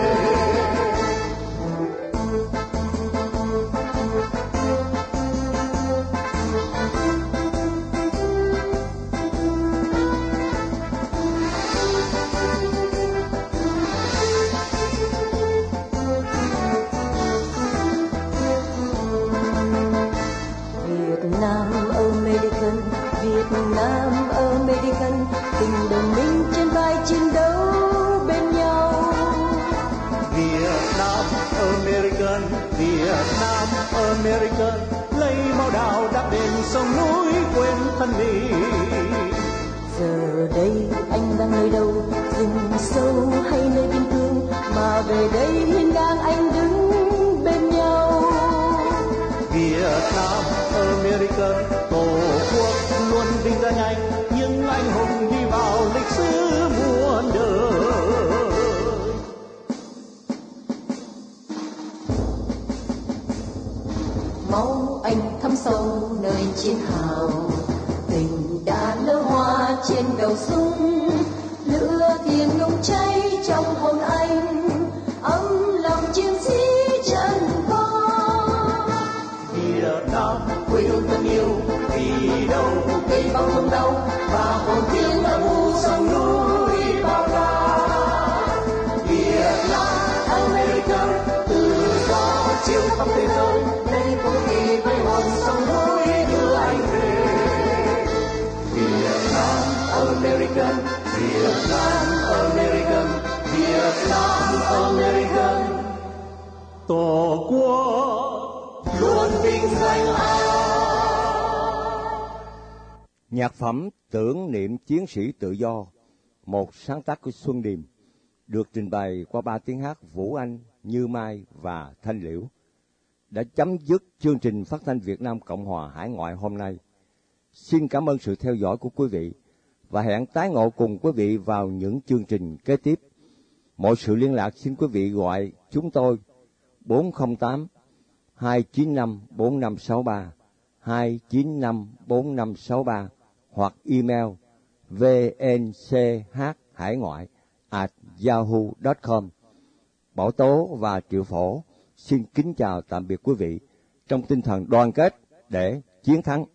Việt Nam American, Việt Nam American, tình đồng minh Việt Nam American lấy máu đào đắp đền sông núi quên thân mình giờ đây anh đang nơi đâu? Rừng sâu hay nơi biên cương? Mà về đây hiên ngang anh đứng bên nhau. Việt Nam American tổ quốc luôn vinh danh anh chiến hào. Tình đã nở hoa trên đầu súng, lửa tiền ngục cháy trong hồn anh. Ấm lòng chiến sĩ chân con Việt Nam quê hương thân yêu, vì đâu cây bao không đau, và hồn thiêng đã vu sông núi tổ quốc luôn vinh danh anh Nhạc phẩm Tưởng niệm chiến sĩ tự do, một sáng tác của Xuân Điềm, được trình bày qua ba tiếng hát Vũ Anh, Như Mai và Thanh Liễu, đã chấm dứt chương trình phát thanh Việt Nam Cộng Hòa Hải ngoại hôm nay. Xin cảm ơn sự theo dõi của quý vị và hẹn tái ngộ cùng quý vị vào những chương trình kế tiếp. Mọi sự liên lạc xin quý vị gọi chúng tôi 408 295 4563 295 4563 hoặc email vnch hải ngoại at yahoo.com. Bảo Tố và Triệu Phổ, xin kính chào tạm biệt quý vị trong tinh thần đoàn kết để chiến thắng.